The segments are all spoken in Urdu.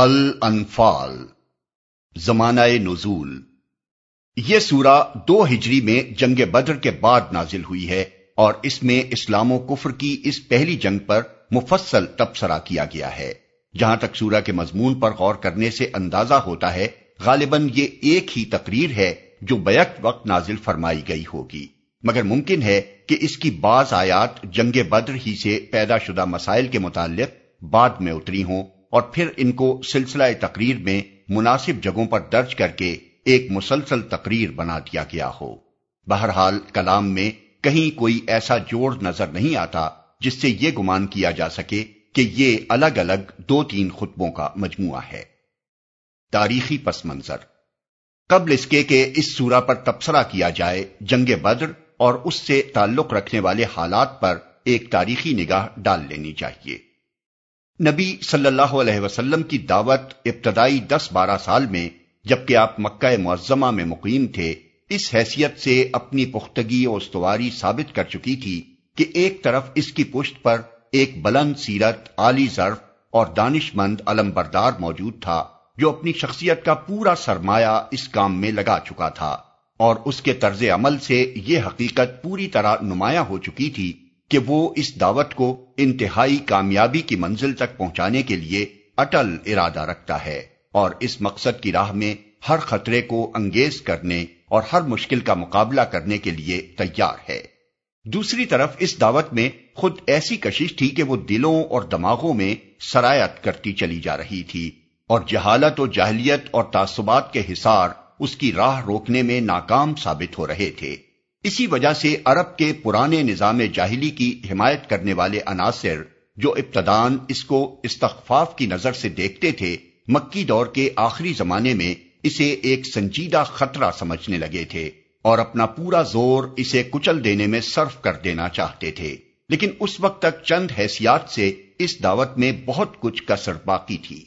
الانفال زمانہ نزول۔ یہ سورہ دو ہجری میں جنگ بدر کے بعد نازل ہوئی ہے اور اس میں اسلام و کفر کی اس پہلی جنگ پر مفصل تبصرہ کیا گیا ہے۔ جہاں تک سورہ کے مضمون پر غور کرنے سے اندازہ ہوتا ہے، غالباً یہ ایک ہی تقریر ہے جو بیک وقت نازل فرمائی گئی ہوگی۔ مگر ممکن ہے کہ اس کی بعض آیات جنگ بدر ہی سے پیدا شدہ مسائل کے متعلق بعد میں اتری ہوں۔ اور پھر ان کو سلسلہ تقریر میں مناسب جگہوں پر درج کر کے ایک مسلسل تقریر بنا دیا گیا ہو۔ بہرحال کلام میں کہیں کوئی ایسا جوڑ نظر نہیں آتا جس سے یہ گمان کیا جا سکے کہ یہ الگ الگ دو تین خطبوں کا مجموعہ ہے۔ تاریخی پس منظر۔ قبل اس کے کہ اس سورہ پر تبصرہ کیا جائے، جنگ بدر اور اس سے تعلق رکھنے والے حالات پر ایک تاریخی نگاہ ڈال لینی چاہیے۔ نبی صلی اللہ علیہ وسلم کی دعوت ابتدائی دس بارہ سال میں جبکہ آپ مکہ معظمہ میں مقیم تھے، اس حیثیت سے اپنی پختگی اور استواری ثابت کر چکی تھی کہ ایک طرف اس کی پشت پر ایک بلند سیرت، عالی ضرف اور دانش مند علم بردار موجود تھا، جو اپنی شخصیت کا پورا سرمایہ اس کام میں لگا چکا تھا، اور اس کے طرز عمل سے یہ حقیقت پوری طرح نمایاں ہو چکی تھی کہ وہ اس دعوت کو انتہائی کامیابی کی منزل تک پہنچانے کے لیے اٹل ارادہ رکھتا ہے اور اس مقصد کی راہ میں ہر خطرے کو انگیز کرنے اور ہر مشکل کا مقابلہ کرنے کے لیے تیار ہے۔ دوسری طرف، اس دعوت میں خود ایسی کشش تھی کہ وہ دلوں اور دماغوں میں سرایت کرتی چلی جا رہی تھی اور جہالت و جاہلیت اور تعصبات کے حصار اس کی راہ روکنے میں ناکام ثابت ہو رہے تھے۔ اسی وجہ سے عرب کے پرانے نظام جاہلی کی حمایت کرنے والے عناصر جو ابتدان اس کو استخفاف کی نظر سے دیکھتے تھے، مکی دور کے آخری زمانے میں اسے ایک سنجیدہ خطرہ سمجھنے لگے تھے اور اپنا پورا زور اسے کچل دینے میں صرف کر دینا چاہتے تھے۔ لیکن اس وقت تک چند حیثیات سے اس دعوت میں بہت کچھ کسر باقی تھی۔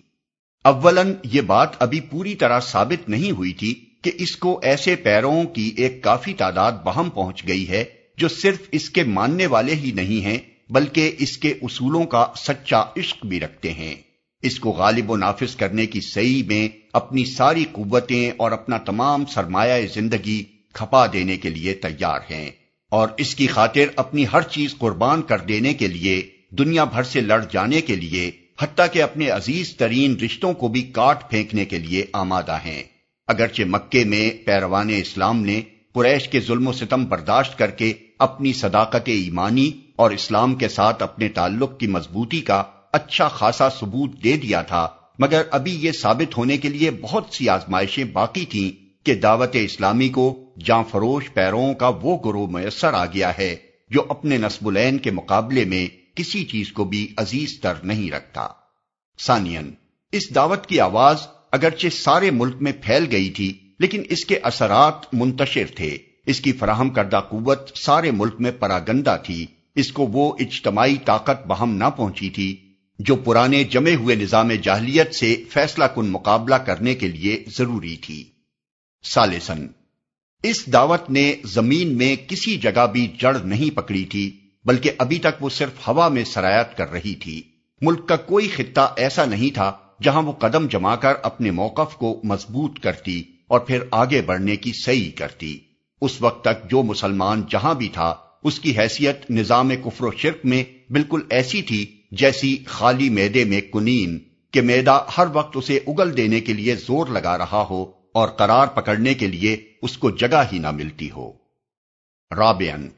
اولن یہ بات ابھی پوری طرح ثابت نہیں ہوئی تھی کہ اس کو ایسے پیروں کی ایک کافی تعداد بہم پہنچ گئی ہے جو صرف اس کے ماننے والے ہی نہیں ہیں، بلکہ اس کے اصولوں کا سچا عشق بھی رکھتے ہیں۔ اس کو غالب و نافذ کرنے کی صحیح میں اپنی ساری قوتیں اور اپنا تمام سرمایہ زندگی کھپا دینے کے لیے تیار ہیں۔ اور اس کی خاطر اپنی ہر چیز قربان کر دینے کے لیے، دنیا بھر سے لڑ جانے کے لیے، حتیٰ کہ اپنے عزیز ترین رشتوں کو بھی کاٹ پھینکنے کے لیے آمادہ ہیں۔ اگرچہ مکے میں پیروان اسلام نے قریش کے ظلم و ستم برداشت کر کے اپنی صداقت ایمانی اور اسلام کے ساتھ اپنے تعلق کی مضبوطی کا اچھا خاصا ثبوت دے دیا تھا، مگر ابھی یہ ثابت ہونے کے لیے بہت سی آزمائشیں باقی تھیں کہ دعوت اسلامی کو جاں فروش پیروں کا وہ گروہ میسر آ گیا ہے جو اپنے نصب العین کے مقابلے میں کسی چیز کو بھی عزیز تر نہیں رکھتا۔ سانین اس دعوت کی آواز اگرچہ سارے ملک میں پھیل گئی تھی، لیکن اس کے اثرات منتشر تھے۔ اس کی فراہم کردہ قوت سارے ملک میں پراگندہ تھی۔ اس کو وہ اجتماعی طاقت بہم نہ پہنچی تھی، جو پرانے جمے ہوئے نظام جاہلیت سے فیصلہ کن مقابلہ کرنے کے لیے ضروری تھی۔ سالسن۔ اس دعوت نے زمین میں کسی جگہ بھی جڑ نہیں پکڑی تھی، بلکہ ابھی تک وہ صرف ہوا میں سرایت کر رہی تھی۔ ملک کا کوئی خطہ ایسا نہیں تھا جہاں وہ قدم جما کر اپنے موقف کو مضبوط کرتی اور پھر آگے بڑھنے کی صحیح کرتی۔ اس وقت تک جو مسلمان جہاں بھی تھا، اس کی حیثیت نظام کفر و شرک میں بالکل ایسی تھی جیسی خالی میدے میں کنین، کہ میدا ہر وقت اسے اگل دینے کے لیے زور لگا رہا ہو اور قرار پکڑنے کے لیے اس کو جگہ ہی نہ ملتی ہو۔ رابین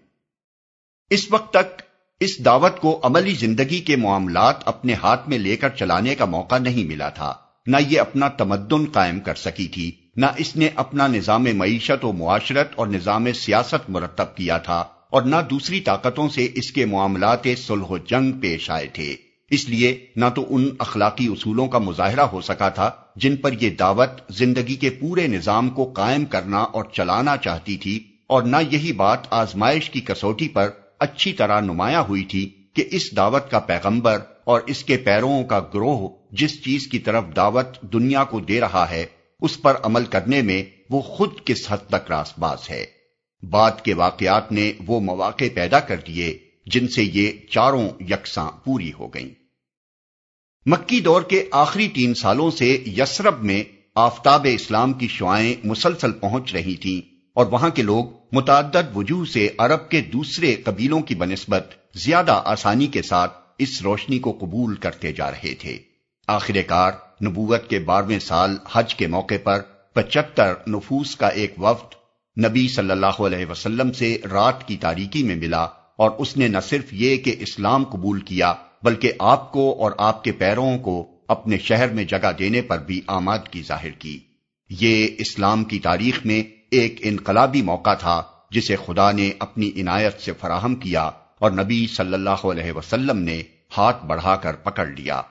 اس وقت تک اس دعوت کو عملی زندگی کے معاملات اپنے ہاتھ میں لے کر چلانے کا موقع نہیں ملا تھا۔ نہ یہ اپنا تمدن قائم کر سکی تھی، نہ اس نے اپنا نظام معیشت و معاشرت اور نظام سیاست مرتب کیا تھا اور نہ دوسری طاقتوں سے اس کے معاملات صلح و جنگ پیش آئے تھے۔ اس لیے نہ تو ان اخلاقی اصولوں کا مظاہرہ ہو سکا تھا جن پر یہ دعوت زندگی کے پورے نظام کو قائم کرنا اور چلانا چاہتی تھی اور نہ یہی بات آزمائش کی کسوٹی پر اچھی طرح نمایاں ہوئی تھی کہ اس دعوت کا پیغمبر اور اس کے پیروں کا گروہ جس چیز کی طرف دعوت دنیا کو دے رہا ہے، اس پر عمل کرنے میں وہ خود کس حد تک راس باز ہے۔ بعد کے واقعات نے وہ مواقع پیدا کر دیے جن سے یہ چاروں یکساں پوری ہو گئیں۔ مکی دور کے آخری تین سالوں سے یسرب میں آفتاب اسلام کی شعائیں مسلسل پہنچ رہی تھیں۔ اور وہاں کے لوگ متعدد وجوہ سے عرب کے دوسرے قبیلوں کی بنسبت زیادہ آسانی کے ساتھ اس روشنی کو قبول کرتے جا رہے تھے۔ آخر کار نبوت کے بارہویں سال حج کے موقع پر پچہتر نفوس کا ایک وفد نبی صلی اللہ علیہ وسلم سے رات کی تاریکی میں ملا اور اس نے نہ صرف یہ کہ اسلام قبول کیا بلکہ آپ کو اور آپ کے پیروں کو اپنے شہر میں جگہ دینے پر بھی آمادگی ظاہر کی۔ یہ اسلام کی تاریخ میں ایک انقلابی موقع تھا جسے خدا نے اپنی عنایت سے فراہم کیا اور نبی صلی اللہ علیہ وسلم نے ہاتھ بڑھا کر پکڑ لیا۔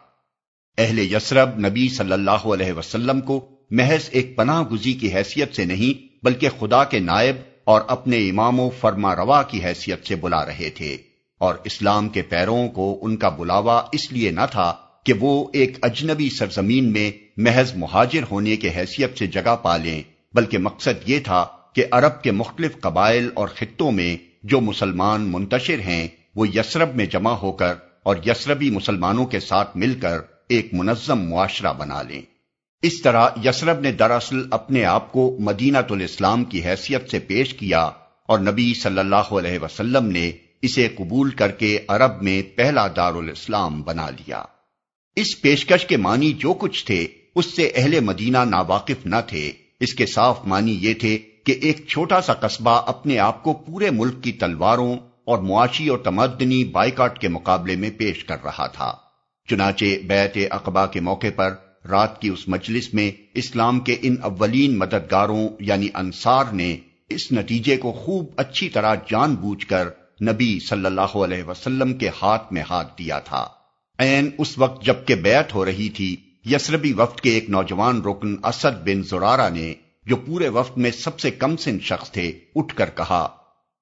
اہل یسرب نبی صلی اللہ علیہ وسلم کو محض ایک پناہ گزی کی حیثیت سے نہیں بلکہ خدا کے نائب اور اپنے امام و فرما روا کی حیثیت سے بلا رہے تھے اور اسلام کے پیروں کو ان کا بلاوا اس لیے نہ تھا کہ وہ ایک اجنبی سرزمین میں محض مہاجر ہونے کے حیثیت سے جگہ پا لیں۔ بلکہ مقصد یہ تھا کہ عرب کے مختلف قبائل اور خطوں میں جو مسلمان منتشر ہیں، وہ یسرب میں جمع ہو کر اور یسربی مسلمانوں کے ساتھ مل کر ایک منظم معاشرہ بنا لیں۔ اس طرح یسرب نے دراصل اپنے آپ کو مدینہ الاسلام کی حیثیت سے پیش کیا اور نبی صلی اللہ علیہ وسلم نے اسے قبول کر کے عرب میں پہلا دار الاسلام بنا لیا۔ اس پیشکش کے معنی جو کچھ تھے، اس سے اہل مدینہ ناواقف نہ تھے۔ اس کے صاف معنی یہ تھے کہ ایک چھوٹا سا قصبہ اپنے آپ کو پورے ملک کی تلواروں اور معاشی اور تمدنی بائیکاٹ کے مقابلے میں پیش کر رہا تھا۔ چنانچہ بیت اقبا کے موقع پر رات کی اس مجلس میں اسلام کے ان اولین مددگاروں یعنی انصار نے اس نتیجے کو خوب اچھی طرح جان بوجھ کر نبی صلی اللہ علیہ وسلم کے ہاتھ میں ہاتھ دیا تھا۔ این اس وقت جبکہ بیعت ہو رہی تھی یسربی وفد کے ایک نوجوان رکن اسد بن زرارہ نے جو پورے وفد میں سب سے کم سن شخص تھے، اٹھ کر کہا،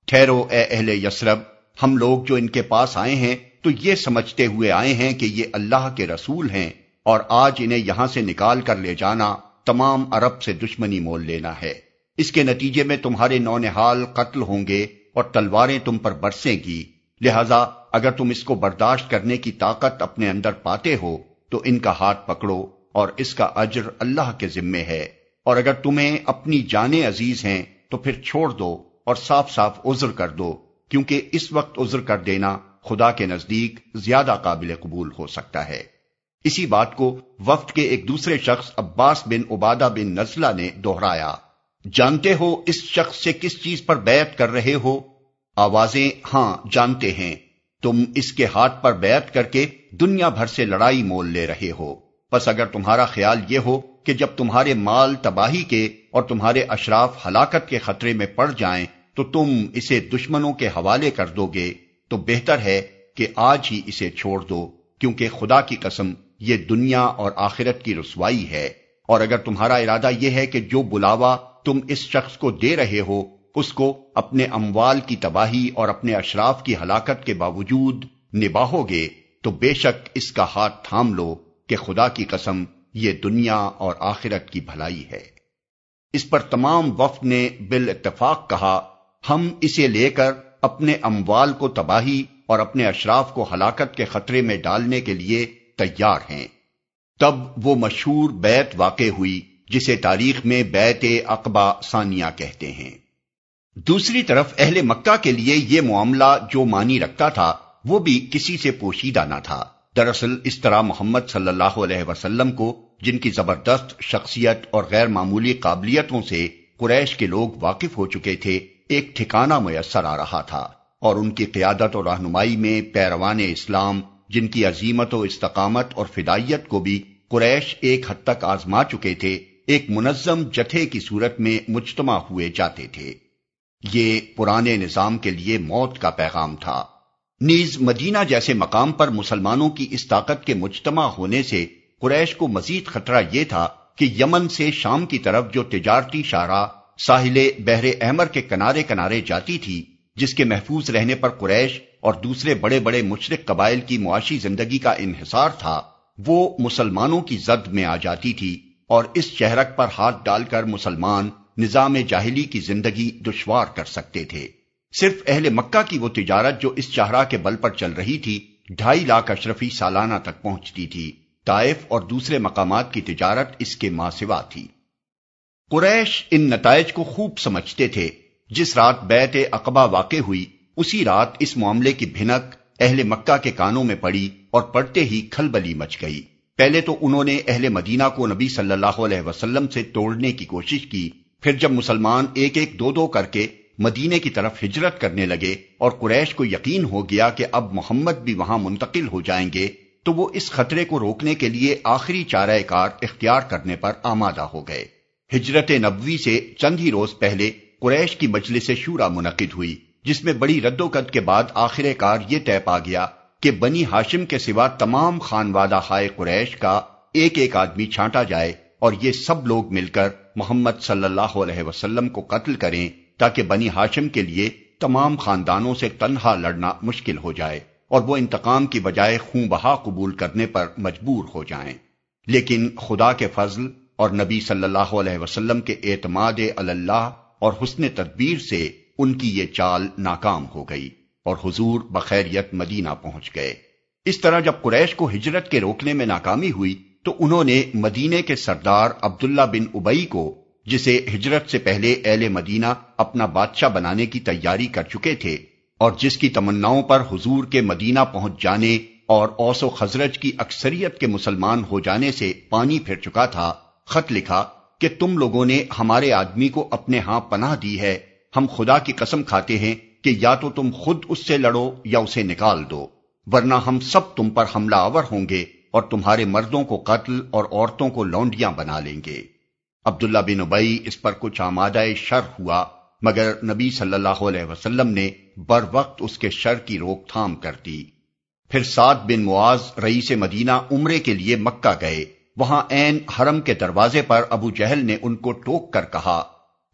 ٹھہرو اے اہل یسرب، ہم لوگ جو ان کے پاس آئے ہیں، تو یہ سمجھتے ہوئے آئے ہیں کہ یہ اللہ کے رسول ہیں، اور آج انہیں یہاں سے نکال کر لے جانا تمام عرب سے دشمنی مول لینا ہے۔ اس کے نتیجے میں تمہارے نونحال قتل ہوں گے اور تلواریں تم پر برسیں گی۔ لہذا، اگر تم اس کو برداشت کرنے کی طاقت اپنے اندر پاتے ہو تو ان کا ہاتھ پکڑو اور اس کا اجر اللہ کے ذمے ہے۔ اور اگر تمہیں اپنی جانیں عزیز ہیں، تو پھر چھوڑ دو اور صاف صاف عذر کر دو، کیونکہ اس وقت عذر کر دینا خدا کے نزدیک زیادہ قابل قبول ہو سکتا ہے۔ اسی بات کو وفد کے ایک دوسرے شخص عباس بن عبادہ بن نزلہ نے دوہرایا جانتے ہو اس شخص سے کس چیز پر بیعت کر رہے ہو؟ آوازیں ہاں جانتے ہیں۔ تم اس کے ہاتھ پر بیعت کر کے دنیا بھر سے لڑائی مول لے رہے ہو۔ بس اگر تمہارا خیال یہ ہو کہ جب تمہارے مال تباہی کے اور تمہارے اشراف ہلاکت کے خطرے میں پڑ جائیں، تو تم اسے دشمنوں کے حوالے کر دو گے۔ تو بہتر ہے کہ آج ہی اسے چھوڑ دو، کیونکہ خدا کی قسم یہ دنیا اور آخرت کی رسوائی ہے۔ اور اگر تمہارا ارادہ یہ ہے کہ جو بلاوا تم اس شخص کو دے رہے ہو، اس کو اپنے اموال کی تباہی اور اپنے اشراف کی ہلاکت کے باوجود نباہو گے تو بے شک اس کا ہاتھ تھام لو کہ خدا کی قسم یہ دنیا اور آخرت کی بھلائی ہے۔ اس پر تمام وفد نے بال اتفاق کہا، ہم اسے لے کر اپنے اموال کو تباہی اور اپنے اشراف کو ہلاکت کے خطرے میں ڈالنے کے لیے تیار ہیں۔ تب وہ مشہور بیت واقع ہوئی، جسے تاریخ میں بیت اقبا ثانیہ کہتے ہیں۔ دوسری طرف اہل مکہ کے لیے یہ معاملہ جو مانی رکھتا تھا وہ بھی کسی سے پوشیدہ نہ تھا۔ دراصل اس طرح محمد صلی اللہ علیہ وسلم کو، جن کی زبردست شخصیت اور غیر معمولی قابلیتوں سے قریش کے لوگ واقف ہو چکے تھے، ایک ٹھکانہ میسر آ رہا تھا۔ اور ان کی قیادت اور رہنمائی میں پیروان اسلام، جن کی عظیمت و استقامت اور فدائیت کو بھی قریش ایک حد تک آزما چکے تھے، ایک منظم جتھے کی صورت میں مجتمع ہوئے جاتے تھے۔ یہ پرانے نظام کے لیے موت کا پیغام تھا۔ نیز مدینہ جیسے مقام پر مسلمانوں کی اس طاقت کے مجتمع ہونے سے قریش کو مزید خطرہ یہ تھا کہ یمن سے شام کی طرف جو تجارتی شاہراہ ساحل بحر احمر کے کنارے کنارے جاتی تھی، جس کے محفوظ رہنے پر قریش اور دوسرے بڑے بڑے مشرق قبائل کی معاشی زندگی کا انحصار تھا، وہ مسلمانوں کی زد میں آ جاتی تھی اور اس شہرک پر ہاتھ ڈال کر مسلمان نظام جاہلی کی زندگی دشوار کر سکتے تھے۔ صرف اہل مکہ کی وہ تجارت جو اس چہرہ کے بل پر چل رہی تھی، ڈھائی لاکھ اشرفی سالانہ تک پہنچتی تھی۔ طائف اور دوسرے مقامات کی تجارت اس کے ماں سوا تھی۔ قریش ان نتائج کو خوب سمجھتے تھے۔ جس رات بیت اقبا واقع ہوئی، اسی رات اس معاملے کی بھنک اہل مکہ کے کانوں میں پڑی اور پڑتے ہی کھل بلی مچ گئی۔ پہلے تو انہوں نے اہل مدینہ کو نبی صلی اللہ علیہ وسلم سے توڑنے کی کوشش کی، پھر جب مسلمان ایک ایک دو دو کر کے مدینے کی طرف ہجرت کرنے لگے اور قریش کو یقین ہو گیا کہ اب محمد بھی وہاں منتقل ہو جائیں گے، تو وہ اس خطرے کو روکنے کے لیے آخری چارہ کار اختیار کرنے پر آمادہ ہو گئے۔ ہجرت نبوی سے چند ہی روز پہلے قریش کی مجلس شورا منعقد ہوئی، جس میں بڑی رد و قد کے بعد آخر کار یہ طے پا گیا کہ بنی ہاشم کے سوا تمام خانوادہ خائے قریش کا ایک ایک آدمی چھانٹا جائے اور یہ سب لوگ مل کر محمد صلی اللہ علیہ وسلم کو قتل کریں۔ تاکہ بنی ہاشم کے لیے تمام خاندانوں سے تنہا لڑنا مشکل ہو جائے اور وہ انتقام کی بجائے خون بہا قبول کرنے پر مجبور ہو جائیں۔ لیکن خدا کے فضل اور نبی صلی اللہ علیہ وسلم کے اعتماد اللہ اور حسن تدبیر سے ان کی یہ چال ناکام ہو گئی اور حضور بخیریت مدینہ پہنچ گئے۔ اس طرح جب قریش کو ہجرت کے روکنے میں ناکامی ہوئی تو انہوں نے مدینے کے سردار عبداللہ بن ابئی کو جسے ہجرت سے پہلے اہل مدینہ اپنا بادشاہ بنانے کی تیاری کر چکے تھے اور جس کی تمناؤں پر حضور کے مدینہ پہنچ جانے اور اوس و خزرج کی اکثریت کے مسلمان ہو جانے سے پانی پھر چکا تھا، خط لکھا کہ تم لوگوں نے ہمارے آدمی کو اپنے ہاں پناہ دی ہے، ہم خدا کی قسم کھاتے ہیں کہ یا تو تم خود اس سے لڑو یا اسے نکال دو، ورنہ ہم سب تم پر حملہ آور ہوں گے اور تمہارے مردوں کو قتل اور عورتوں کو لونڈیاں بنا لیں گے۔ عبداللہ بن ابئی اس پر کچھ آمادہ شر ہوا، مگر نبی صلی اللہ علیہ وسلم نے بر وقت اس کے شر کی روک تھام کر دی۔ پھر سات بن معاذ رئیس مدینہ عمرے کے لیے مکہ گئے۔ وہاں این حرم کے دروازے پر ابو جہل نے ان کو ٹوک کر کہا،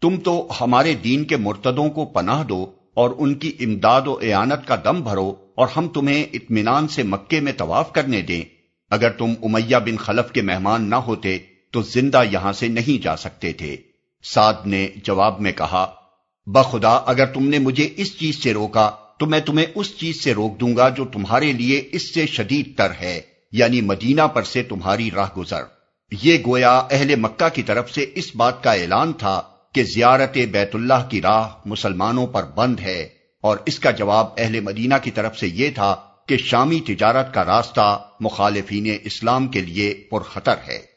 تم تو ہمارے دین کے مرتدوں کو پناہ دو اور ان کی امداد و اعانت کا دم بھرو اور ہم تمہیں اطمینان سے مکے میں طواف کرنے دیں۔ اگر تم امیہ بن خلف کے مہمان نہ ہوتے تو زندہ یہاں سے نہیں جا سکتے تھے۔ سعد نے جواب میں کہا، بخدا، اگر تم نے مجھے اس چیز سے روکا، تو میں تمہیں اس چیز سے روک دوں گا جو تمہارے لیے اس سے شدید تر ہے یعنی مدینہ پر سے تمہاری راہ گزر۔ یہ گویا اہل مکہ کی طرف سے اس بات کا اعلان تھا کہ زیارت بیت اللہ کی راہ مسلمانوں پر بند ہے۔ اور اس کا جواب اہل مدینہ کی طرف سے یہ تھا کہ شامی تجارت کا راستہ مخالفین اسلام کے لیے پرخطر ہے۔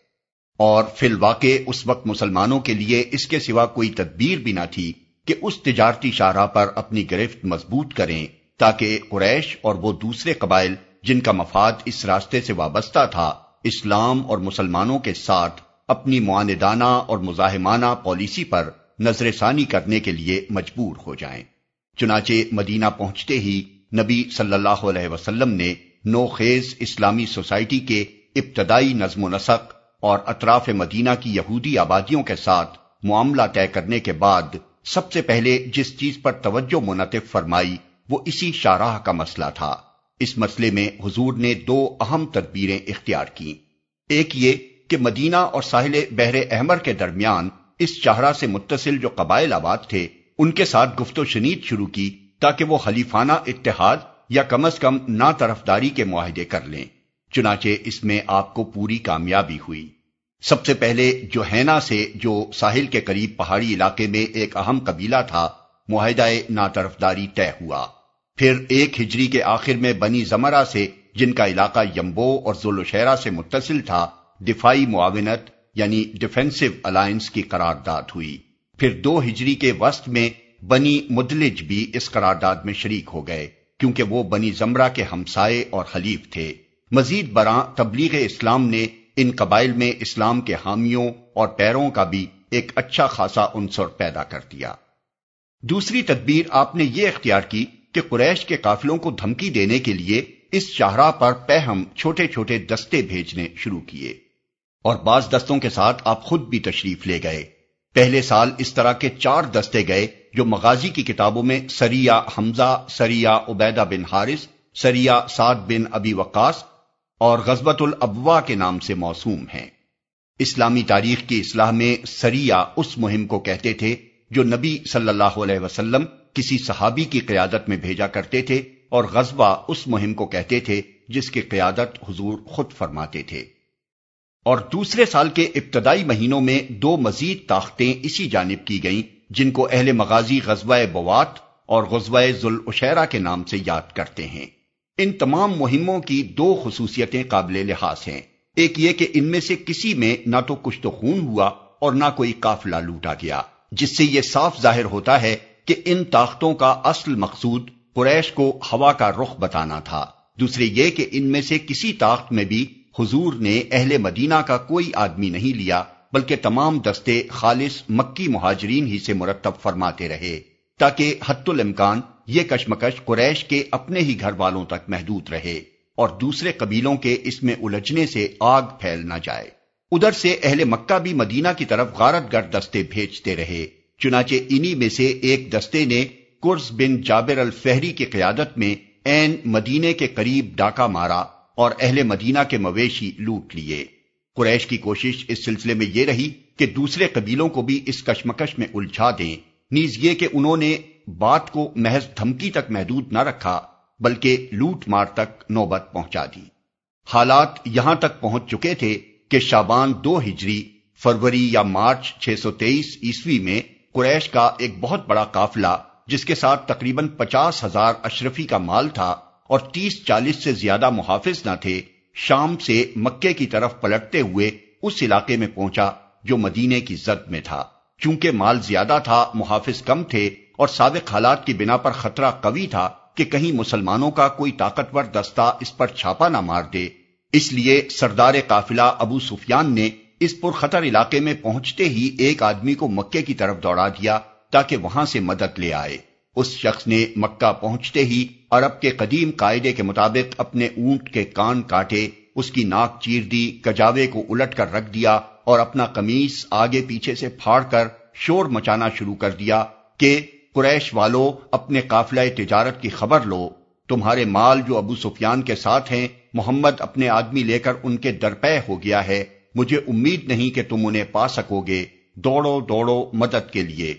اور فی الواقع اس وقت مسلمانوں کے لیے اس کے سوا کوئی تدبیر بھی نہ تھی کہ اس تجارتی شاہراہ پر اپنی گرفت مضبوط کریں تاکہ قریش اور وہ دوسرے قبائل جن کا مفاد اس راستے سے وابستہ تھا، اسلام اور مسلمانوں کے ساتھ اپنی معاندانہ اور مزاحمانہ پالیسی پر نظر ثانی کرنے کے لیے مجبور ہو جائیں۔ چنانچہ مدینہ پہنچتے ہی نبی صلی اللہ علیہ وسلم نے نو خیز اسلامی سوسائٹی کے ابتدائی نظم و نسق اور اطراف مدینہ کی یہودی آبادیوں کے ساتھ معاملہ طے کرنے کے بعد سب سے پہلے جس چیز پر توجہ منتف فرمائی، وہ اسی شاہراہ کا مسئلہ تھا۔ اس مسئلے میں حضور نے دو اہم تدبیریں اختیار کی ایک یہ کہ مدینہ اور ساحل بحر احمر کے درمیان اس چہرہ سے متصل جو قبائل آباد تھے، ان کے ساتھ گفت و شنید شروع کی تاکہ وہ خلیفانہ اتحاد یا کم از کم نا طرفداری کے معاہدے کر لیں۔ چنانچہ اس میں آپ کو پوری کامیابی ہوئی۔ سب سے پہلے جو ہینا سے جو ساحل کے قریب پہاڑی علاقے میں ایک اہم قبیلہ تھا، معاہدہ نا طرفداری طے ہوا۔ پھر ایک ہجری کے آخر میں بنی زمرہ سے، جن کا علاقہ یمبو اور زولوشہرا سے متصل تھا، دفاعی معاونت یعنی ڈیفینسو الائنس کی قرارداد ہوئی۔ پھر دو ہجری کے وسط میں بنی مدلج بھی اس قرارداد میں شریک ہو گئے، کیونکہ وہ بنی زمرہ کے ہمسائے اور خلیف تھے۔ مزید برآں تبلیغ اسلام نے ان قبائل میں اسلام کے حامیوں اور پیروں کا بھی ایک اچھا خاصا عنصر پیدا کر دیا۔ دوسری تدبیر آپ نے یہ اختیار کی کہ قریش کے قافلوں کو دھمکی دینے کے لیے اس شاہراہ پر پہم چھوٹے چھوٹے دستے بھیجنے شروع کیے۔ اور بعض دستوں کے ساتھ آپ خود بھی تشریف لے گئے۔ پہلے سال اس طرح کے چار دستے گئے جو مغازی کی کتابوں میں سریا حمزہ سریا عبیدہ بن حارث سریا سعد بن ابی وقاص اور غزبت الابوا کے نام سے موسوم ہیں۔ اسلامی تاریخ کی اصلاح میں سریا اس مہم کو کہتے تھے جو نبی صلی اللہ علیہ وسلم کسی صحابی کی قیادت میں بھیجا کرتے تھے اور غزبہ اس مہم کو کہتے تھے جس کی قیادت حضور خود فرماتے تھے۔ اور دوسرے سال کے ابتدائی مہینوں میں دو مزید طاقتیں اسی جانب کی گئیں جن کو اہل مغازی غزوہ بوات اور غزوہ ذوالعشیرہ کے نام سے یاد کرتے ہیں۔ ان تمام مہموں کی دو خصوصیتیں قابل لحاظ ہیں۔ ایک یہ کہ ان میں سے کسی میں نہ تو کچھ تو خون ہوا اور نہ کوئی قافلہ لوٹا گیا، جس سے یہ صاف ظاہر ہوتا ہے کہ ان طاقتوں کا اصل مقصود قریش کو ہوا کا رخ بتانا تھا۔ دوسرے یہ کہ ان میں سے کسی طاقت میں بھی حضور نے اہل مدینہ کا کوئی آدمی نہیں لیا، بلکہ تمام دستے خالص مکی مہاجرین ہی سے مرتب فرماتے رہے۔ تاکہ حت الامکان یہ کشمکش قریش کے اپنے ہی گھر والوں تک محدود رہے اور دوسرے قبیلوں کے اس میں الجھنے سے آگ پھیل نہ جائے۔ ادھر سے اہل مکہ بھی مدینہ کی طرف غارت گر دستے بھیجتے رہے، چنانچہ انہی میں سے ایک دستے نے کرز بن جابر الفہری کی قیادت میں این مدینے کے قریب ڈاکہ مارا اور اہل مدینہ کے مویشی لوٹ لیے۔ قریش کی کوشش اس سلسلے میں یہ رہی کہ دوسرے قبیلوں کو بھی اس کشمکش میں الجھا دیں۔ نیز یہ کہ انہوں نے بات کو محض دھمکی تک محدود نہ رکھا، بلکہ لوٹ مار تک نوبت پہنچا دی۔ حالات یہاں تک پہنچ چکے تھے کہ شابان دو ہجری، فروری یا مارچ چھ سو تیئیس عیسوی میں قریش کا ایک بہت بڑا قافلہ، جس کے ساتھ تقریباً پچاس ہزار اشرفی کا مال تھا اور تیس چالیس سے زیادہ محافظ نہ تھے، شام سے مکے کی طرف پلٹتے ہوئے اس علاقے میں پہنچا جو مدینے کی زد میں تھا۔ چونکہ مال زیادہ تھا، محافظ کم تھے اور سابق حالات کی بنا پر خطرہ قوی تھا کہ کہیں مسلمانوں کا کوئی طاقتور دستہ اس پر چھاپا نہ مار دے۔ اس لیے سردار قافلہ ابو سفیان نے اس پر خطر علاقے میں پہنچتے ہی ایک آدمی کو مکے کی طرف دوڑا دیا تاکہ وہاں سے مدد لے آئے۔ اس شخص نے مکہ پہنچتے ہی عرب کے قدیم قاعدے کے مطابق اپنے اونٹ کے کان کاٹے، اس کی ناک چیر دی، کجاوے کو الٹ کر رکھ دیا اور اپنا قمیص آگے پیچھے سے پھاڑ کر شور مچانا شروع کر دیا کہ قریش والو اپنے قافلہ تجارت کی خبر لو۔ تمہارے مال جو ابو سفیان کے ساتھ ہیں، محمد اپنے آدمی لے کر ان کے درپے ہو گیا ہے۔ مجھے امید نہیں کہ تم انہیں پا سکو گے۔ دوڑو دوڑو مدد کے لیے۔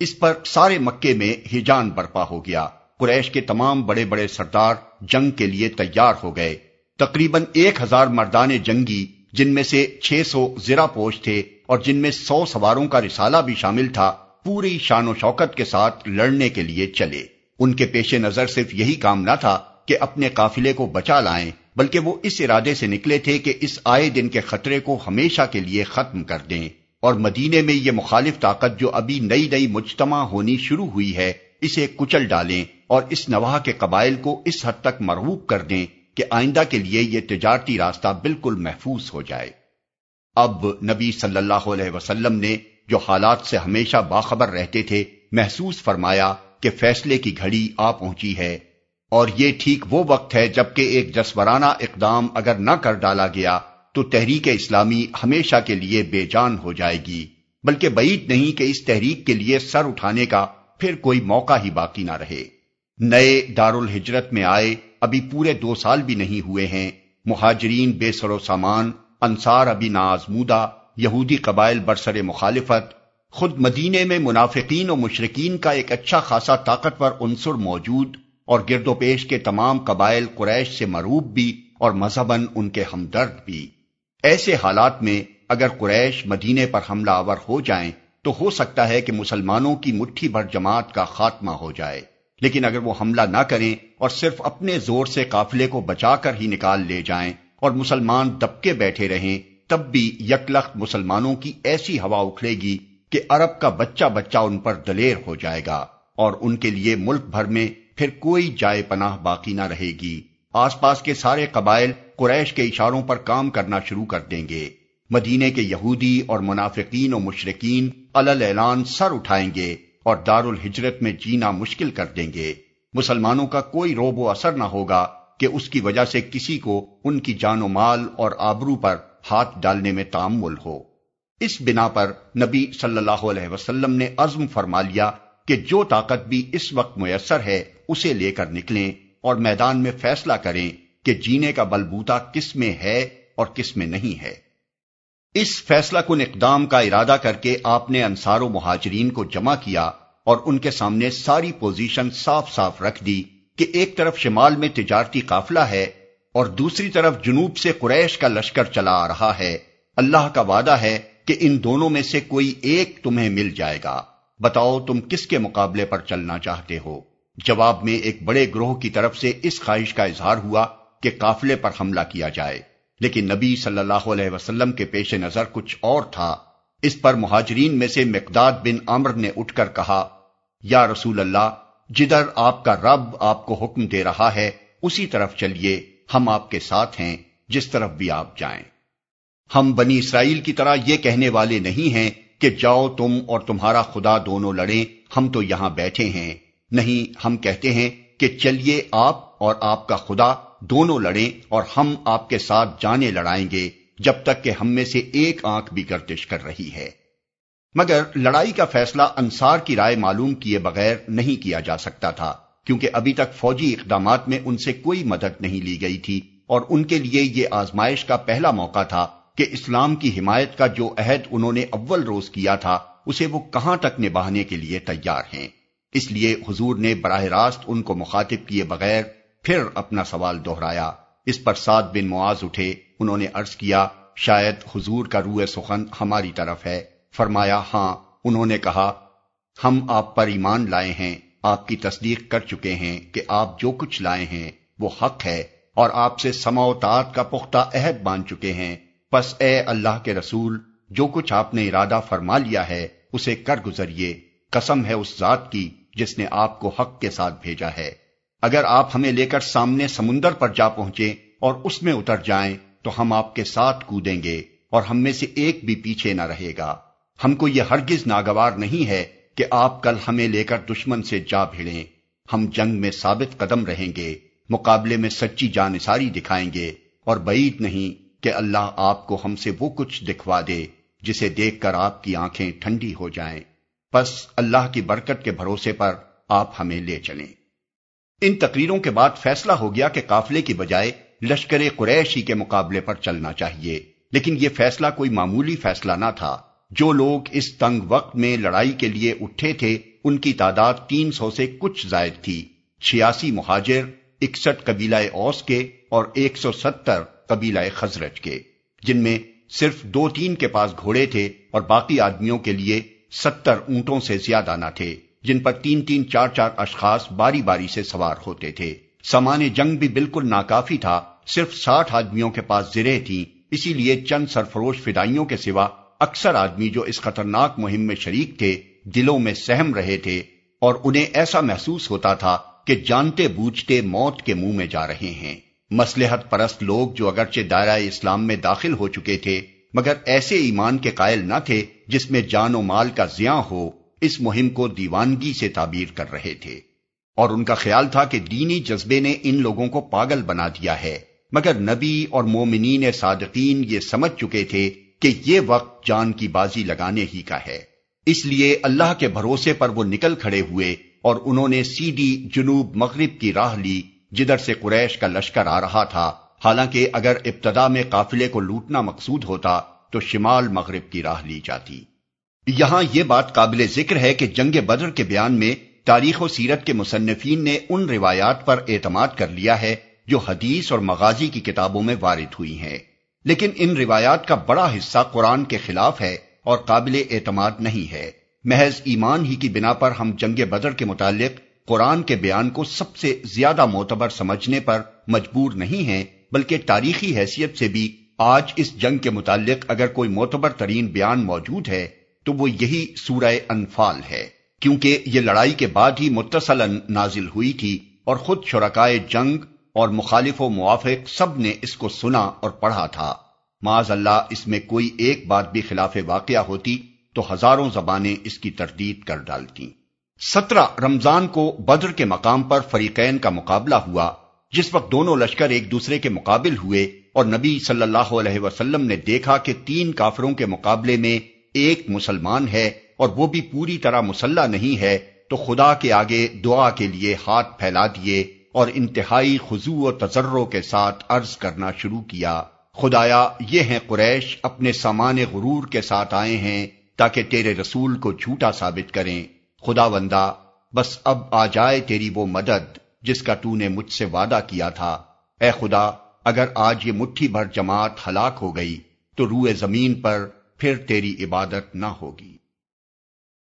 اس پر سارے مکے میں ہجان برپا ہو گیا۔ قریش کے تمام بڑے بڑے سردار جنگ کے لیے تیار ہو گئے۔ تقریباً ایک ہزار مردان جنگی جن میں سے چھ سو زرا پوش تھے اور جن میں سو سواروں کا رسالہ بھی شامل تھا، پوری شان و شوکت کے ساتھ لڑنے کے لیے چلے۔ ان کے پیش نظر صرف یہی کام نہ تھا کہ اپنے قافلے کو بچا لائیں، بلکہ وہ اس ارادے سے نکلے تھے کہ اس آئے دن کے خطرے کو ہمیشہ کے لیے ختم کر دیں۔ اور مدینے میں یہ مخالف طاقت جو ابھی نئی نئی مجتمع ہونی شروع ہوئی ہے، اسے کچل ڈالیں اور اس نواح کے قبائل کو اس حد تک مرغوب کر دیں۔ کہ آئندہ کے لیے یہ تجارتی راستہ بالکل محفوظ ہو جائے۔ اب نبی صلی اللہ علیہ وسلم نے جو حالات سے ہمیشہ باخبر رہتے تھے، محسوس فرمایا کہ فیصلے کی گھڑی آ پہنچی ہے۔ اور یہ ٹھیک وہ وقت ہے جبکہ ایک جسورانہ اقدام اگر نہ کر ڈالا گیا، تو تحریک اسلامی ہمیشہ کے لیے بے جان ہو جائے گی۔ بلکہ بعید نہیں کہ اس تحریک کے لیے سر اٹھانے کا پھر کوئی موقع ہی باقی نہ رہے۔ نئے دار الحجرت میں آئے ابھی پورے دو سال بھی نہیں ہوئے ہیں۔ مہاجرین، بے سر و سامان، انصار ابھی نازمودہ یہودی قبائل برسر مخالفت۔ خود مدینے میں منافقین و مشرقین کا ایک اچھا خاصا طاقتور عنصر موجود، اور گرد و پیش کے تمام قبائل قریش سے مروب بھی، اور مذہباً ان کے ہمدرد بھی۔ ایسے حالات میں اگر قریش مدینے پر حملہ آور ہو جائیں، تو ہو سکتا ہے کہ مسلمانوں کی مٹھی بھر جماعت کا خاتمہ ہو جائے۔ لیکن اگر وہ حملہ نہ کریں اور صرف اپنے زور سے قافلے کو بچا کر ہی نکال لے جائیں اور مسلمان دبکے بیٹھے رہیں، تب بھی یکلخت مسلمانوں کی ایسی ہوا اکھلے گی کہ عرب کا بچہ بچہ ان پر دلیر ہو جائے گا اور ان کے لیے ملک بھر میں پھر کوئی جائے پناہ باقی نہ رہے گی۔ آس پاس کے سارے قبائل قریش کے اشاروں پر کام کرنا شروع کر دیں گے۔ مدینے کے یہودی اور منافقین و مشرقین الل اعلان سر اٹھائیں گے۔ اور دار الحجرت میں جینا مشکل کر دیں گے۔ مسلمانوں کا کوئی روب و اثر نہ ہوگا کہ اس کی وجہ سے کسی کو ان کی جان و مال اور آبرو پر ہاتھ ڈالنے میں تعمل ہو۔ اس بنا پر نبی صلی اللہ علیہ وسلم نے عزم فرما لیا کہ جو طاقت بھی اس وقت میسر ہے، اسے لے کر نکلیں اور میدان میں فیصلہ کریں کہ جینے کا بلبوتا کس میں ہے اور کس میں نہیں ہے۔ اس فیصلہ کن اقدام کا ارادہ کر کے آپ نے انصار و مہاجرین کو جمع کیا اور ان کے سامنے ساری پوزیشن صاف صاف رکھ دی کہ ایک طرف شمال میں تجارتی قافلہ ہے اور دوسری طرف جنوب سے قریش کا لشکر چلا آ رہا ہے۔ اللہ کا وعدہ ہے کہ ان دونوں میں سے کوئی ایک تمہیں مل جائے گا۔ بتاؤ تم کس کے مقابلے پر چلنا چاہتے ہو؟ جواب میں ایک بڑے گروہ کی طرف سے اس خواہش کا اظہار ہوا کہ قافلے پر حملہ کیا جائے۔ لیکن نبی صلی اللہ علیہ وسلم کے پیش نظر کچھ اور تھا۔ اس پر مہاجرین میں سے مقداد بن عمر نے اٹھ کر کہا، یا رسول اللہ جدھر آپ کا رب آپ کو حکم دے رہا ہے، اسی طرف چلیے، ہم آپ کے ساتھ ہیں، جس طرف بھی آپ جائیں۔ ہم بنی اسرائیل کی طرح یہ کہنے والے نہیں ہیں کہ جاؤ تم اور تمہارا خدا دونوں لڑیں، ہم تو یہاں بیٹھے ہیں۔ نہیں، ہم کہتے ہیں کہ چلیے آپ اور آپ کا خدا دونوں لڑیں اور ہم آپ کے ساتھ جانے لڑائیں گے جب تک کہ ہم میں سے ایک آنکھ بھی گردش کر رہی ہے۔ مگر لڑائی کا فیصلہ انصار کی رائے معلوم کیے بغیر نہیں کیا جا سکتا تھا، کیونکہ ابھی تک فوجی اقدامات میں ان سے کوئی مدد نہیں لی گئی تھی اور ان کے لیے یہ آزمائش کا پہلا موقع تھا کہ اسلام کی حمایت کا جو عہد انہوں نے اول روز کیا تھا، اسے وہ کہاں تک نبھانے کے لیے تیار ہیں۔ اس لیے حضور نے براہ راست ان کو مخاطب کیے بغیر پھر اپنا سوال دہرایا اس پر سات بن معاذ اٹھے۔ انہوں نے عرض کیا، شاید حضور کا روح سخن ہماری طرف ہے۔ فرمایا ہاں۔ انہوں نے کہا، ہم آپ پر ایمان لائے ہیں، آپ کی تصدیق کر چکے ہیں کہ آپ جو کچھ لائے ہیں، وہ حق ہے، اور آپ سے سماوتات کا پختہ عہد مان چکے ہیں۔ پس اے اللہ کے رسول، جو کچھ آپ نے ارادہ فرما لیا ہے، اسے کر گزریے۔ قسم ہے اس ذات کی جس نے آپ کو حق کے ساتھ بھیجا ہے۔ اگر آپ ہمیں لے کر سامنے سمندر پر جا پہنچے اور اس میں اتر جائیں تو ہم آپ کے ساتھ کودیں گے اور ہم میں سے ایک بھی پیچھے نہ رہے گا۔ ہم کو یہ ہرگز ناگوار نہیں ہے کہ آپ کل ہمیں لے کر دشمن سے جا بھیڑیں۔ ہم جنگ میں ثابت قدم رہیں گے، مقابلے میں سچی جانساری دکھائیں گے اور بعید نہیں کہ اللہ آپ کو ہم سے وہ کچھ دکھوا دے جسے دیکھ کر آپ کی آنکھیں ٹھنڈی ہو جائیں۔ بس اللہ کی برکت کے بھروسے پر آپ ہمیں لے چلیں۔ ان تقریروں کے بعد فیصلہ ہو گیا کہ قافلے کی بجائے لشکر قریشی کے مقابلے پر چلنا چاہیے۔ لیکن یہ فیصلہ کوئی معمولی فیصلہ نہ تھا۔ جو لوگ اس تنگ وقت میں لڑائی کے لیے اٹھے تھے، ان کی تعداد تین سو سے کچھ زائد تھی۔ چھیاسی مہاجر، اکسٹھ قبیلہ اوس کے اور ایک سو ستر قبیلہ خزرج کے، جن میں صرف دو تین کے پاس گھوڑے تھے اور باقی آدمیوں کے لیے ستر اونٹوں سے زیادہ نہ تھے۔ جن پر تین تین چار چار اشخاص باری باری سے سوار ہوتے تھے۔ سامان جنگ بھی بالکل ناکافی تھا، صرف ساٹھ آدمیوں کے پاس زرے تھیں۔ اسی لیے چند سرفروش فدائیوں کے سوا اکثر آدمی جو اس خطرناک مہم میں شریک تھے، دلوں میں سہم رہے تھے اور انہیں ایسا محسوس ہوتا تھا کہ جانتے بوجھتے موت کے منہ میں جا رہے ہیں۔ مسلحت پرست لوگ جو اگرچہ دائرہ اسلام میں داخل ہو چکے تھے، مگر ایسے ایمان کے قائل نہ تھے جس میں جان و مال کا زیاں ہو۔ اس مہم کو دیوانگی سے تعبیر کر رہے تھے۔ اور ان کا خیال تھا کہ دینی جذبے نے ان لوگوں کو پاگل بنا دیا ہے۔ مگر نبی اور مومنین صادقین یہ سمجھ چکے تھے کہ یہ وقت جان کی بازی لگانے ہی کا ہے۔ اس لیے اللہ کے بھروسے پر وہ نکل کھڑے ہوئے اور انہوں نے سیدھی جنوب مغرب کی راہ لی جدھر سے قریش کا لشکر آ رہا تھا۔ حالانکہ اگر ابتدا میں قافلے کو لوٹنا مقصود ہوتا تو شمال مغرب کی راہ لی جاتی۔ یہاں یہ بات قابل ذکر ہے کہ جنگ بدر کے بیان میں تاریخ و سیرت کے مصنفین نے ان روایات پر اعتماد کر لیا ہے جو حدیث اور مغازی کی کتابوں میں وارد ہوئی ہیں۔ لیکن ان روایات کا بڑا حصہ قرآن کے خلاف ہے اور قابل اعتماد نہیں ہے۔ محض ایمان ہی کی بنا پر ہم جنگ بدر کے متعلق قرآن کے بیان کو سب سے زیادہ معتبر سمجھنے پر مجبور نہیں ہیں، بلکہ تاریخی حیثیت سے بھی آج اس جنگ کے متعلق اگر کوئی معتبر ترین بیان موجود ہے تو وہ یہی سورہ انفال ہے، کیونکہ یہ لڑائی کے بعد ہی متصل نازل ہوئی تھی اور خود شرکائے جنگ اور مخالف و موافق سب نے اس کو سنا اور پڑھا تھا۔ معاذ اللہ، اس میں کوئی ایک بات بھی خلاف واقعہ ہوتی تو ہزاروں زبانیں اس کی تردید کر ڈالتی سترہ رمضان کو بدر کے مقام پر فریقین کا مقابلہ ہوا، جس وقت دونوں لشکر ایک دوسرے کے مقابل ہوئے اور نبی صلی اللہ علیہ وسلم نے دیکھا کہ تین کافروں کے مقابلے میں ایک مسلمان ہے اور وہ بھی پوری طرح مسلح نہیں ہے، تو خدا کے آگے دعا کے لیے ہاتھ پھیلا دیے اور انتہائی خضوع و تجروں کے ساتھ عرض کرنا شروع کیا۔ خدایا، یہ ہیں قریش اپنے سامان غرور کے ساتھ آئے ہیں تاکہ تیرے رسول کو جھوٹا ثابت کریں۔ خدا وندہ بس اب آ جائے تیری وہ مدد جس کا تو نے مجھ سے وعدہ کیا تھا۔ اے خدا، اگر آج یہ مٹھی بھر جماعت ہلاک ہو گئی، تو روئے زمین پر پھر تیری عبادت نہ ہوگی۔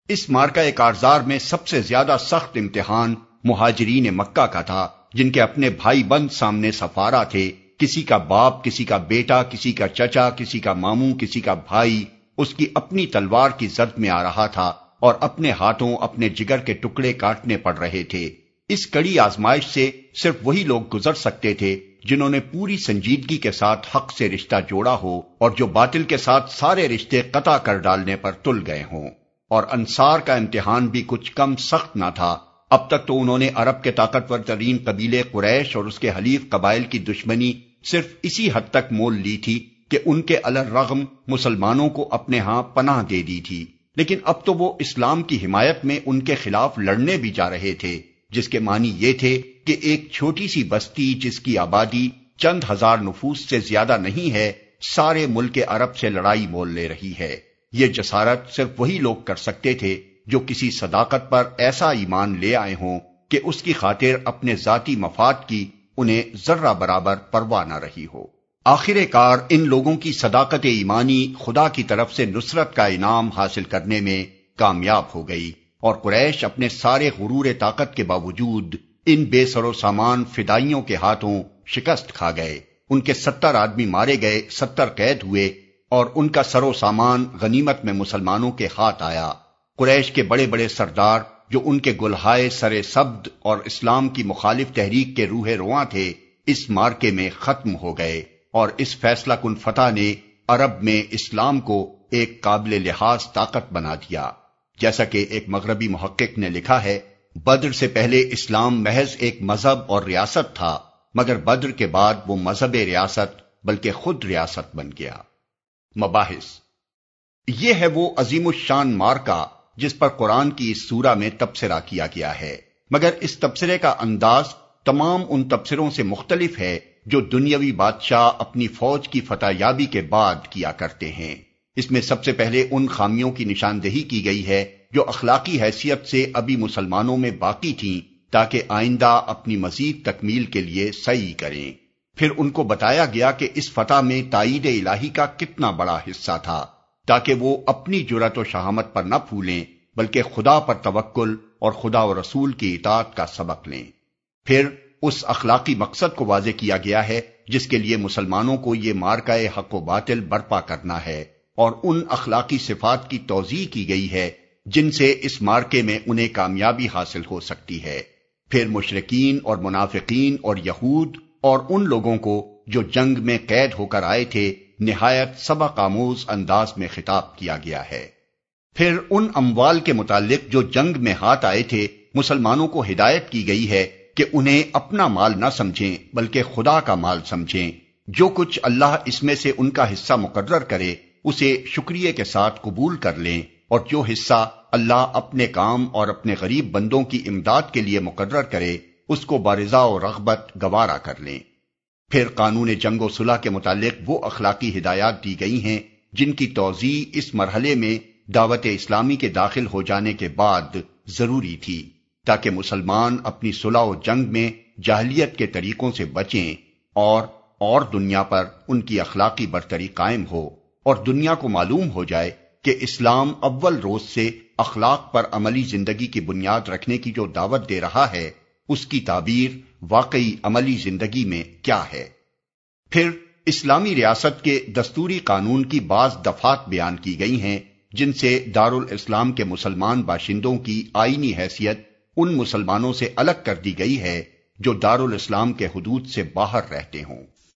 اس مارکا کارزار میں سب سے زیادہ سخت امتحان مہاجرین مکہ کا تھا، جن کے اپنے بھائی بند سامنے سفارا تھے۔ کسی کا باپ، کسی کا بیٹا، کسی کا چچا، کسی کا ماموں، کسی کا بھائی، اس کی اپنی تلوار کی زرد میں آ رہا تھا اور اپنے ہاتھوں اپنے جگر کے ٹکڑے کاٹنے پڑ رہے تھے۔ اس کڑی آزمائش سے صرف وہی لوگ گزر سکتے تھے جنہوں نے پوری سنجیدگی کے ساتھ حق سے رشتہ جوڑا ہو اور جو باطل کے ساتھ سارے رشتے قطع کر ڈالنے پر تل گئے ہوں۔ اور انصار کا امتحان بھی کچھ کم سخت نہ تھا۔ اب تک تو انہوں نے عرب کے طاقتور ترین قبیلے قریش اور اس کے حلیف قبائل کی دشمنی صرف اسی حد تک مول لی تھی کہ ان کے الرغم مسلمانوں کو اپنے ہاں پناہ دے دی تھی۔ لیکن اب تو وہ اسلام کی حمایت میں ان کے خلاف لڑنے بھی جا رہے تھے۔ جس کے معنی یہ تھے کہ ایک چھوٹی سی بستی جس کی آبادی چند ہزار نفوس سے زیادہ نہیں ہے، سارے ملک عرب سے لڑائی مول لے رہی ہے۔ یہ جسارت صرف وہی لوگ کر سکتے تھے جو کسی صداقت پر ایسا ایمان لے آئے ہوں کہ اس کی خاطر اپنے ذاتی مفاد کی انہیں ذرہ برابر پرواہ نہ رہی ہو۔ آخر کار ان لوگوں کی صداقت ایمانی خدا کی طرف سے نصرت کا انعام حاصل کرنے میں کامیاب ہو گئی۔ اور قریش اپنے سارے غرور طاقت کے باوجود ان بے سر و سامان فدائیوں کے ہاتھوں شکست کھا گئے۔ ان کے ستر آدمی مارے گئے، ستر قید ہوئے اور ان کا سر و سامان غنیمت میں مسلمانوں کے ہاتھ آیا۔ قریش کے بڑے بڑے سردار جو ان کے گلہائے سر سبد اور اسلام کی مخالف تحریک کے روح رواں تھے، اس مارکے میں ختم ہو گئے اور اس فیصلہ کن فتح نے عرب میں اسلام کو ایک قابل لحاظ طاقت بنا دیا۔ جیسا کہ ایک مغربی محقق نے لکھا ہے، بدر سے پہلے اسلام محض ایک مذہب اور ریاست تھا، مگر بدر کے بعد وہ مذہب ریاست بلکہ خود ریاست بن گیا۔ مباحث۔ یہ ہے وہ عظیم الشان مارکا جس پر قرآن کی اس سورہ میں تبصرہ کیا گیا ہے۔ مگر اس تبصرے کا انداز تمام ان تبصروں سے مختلف ہے جو دنیاوی بادشاہ اپنی فوج کی فتح یابی کے بعد کیا کرتے ہیں۔ اس میں سب سے پہلے ان خامیوں کی نشاندہی کی گئی ہے جو اخلاقی حیثیت سے ابھی مسلمانوں میں باقی تھیں تاکہ آئندہ اپنی مزید تکمیل کے لیے صحیح کریں۔ پھر ان کو بتایا گیا کہ اس فتح میں تائید الہی کا کتنا بڑا حصہ تھا، تاکہ وہ اپنی جرت و شہامت پر نہ پھولیں، بلکہ خدا پر توکل اور خدا و رسول کی اطاعت کا سبق لیں۔ پھر اس اخلاقی مقصد کو واضح کیا گیا ہے، جس کے لیے مسلمانوں کو یہ مارکائے حق و باطل برپا کرنا ہے۔ اور ان اخلاقی صفات کی توضیع کی گئی ہے، جن سے اس مارکے میں انہیں کامیابی حاصل ہو سکتی ہے۔ پھر مشرقین اور منافقین اور یہود اور ان لوگوں کو جو جنگ میں قید ہو کر آئے تھے، نہایت سبق آموز انداز میں خطاب کیا گیا ہے۔ پھر ان اموال کے متعلق جو جنگ میں ہاتھ آئے تھے، مسلمانوں کو ہدایت کی گئی ہے کہ انہیں اپنا مال نہ سمجھیں، بلکہ خدا کا مال سمجھیں۔ جو کچھ اللہ اس میں سے ان کا حصہ مقرر کرے اسے شکریہ کے ساتھ قبول کر لیں اور جو حصہ اللہ اپنے کام اور اپنے غریب بندوں کی امداد کے لیے مقرر کرے، اس کو بارضا و رغبت گوارا کر لیں۔ پھر قانون جنگ و صلح کے متعلق وہ اخلاقی ہدایات دی گئی ہیں جن کی توضیع اس مرحلے میں دعوت اسلامی کے داخل ہو جانے کے بعد ضروری تھی، تاکہ مسلمان اپنی صلح و جنگ میں جاہلیت کے طریقوں سے بچیں اور اور دنیا پر ان کی اخلاقی برتری قائم ہو۔ اور دنیا کو معلوم ہو جائے کہ اسلام اول روز سے اخلاق پر عملی زندگی کی بنیاد رکھنے کی جو دعوت دے رہا ہے، اس کی تعبیر واقعی عملی زندگی میں کیا ہے۔ پھر اسلامی ریاست کے دستوری قانون کی بعض دفات بیان کی گئی ہیں، جن سے دارالاسلام کے مسلمان باشندوں کی آئینی حیثیت ان مسلمانوں سے الگ کر دی گئی ہے جو دارالاسلام کے حدود سے باہر رہتے ہوں۔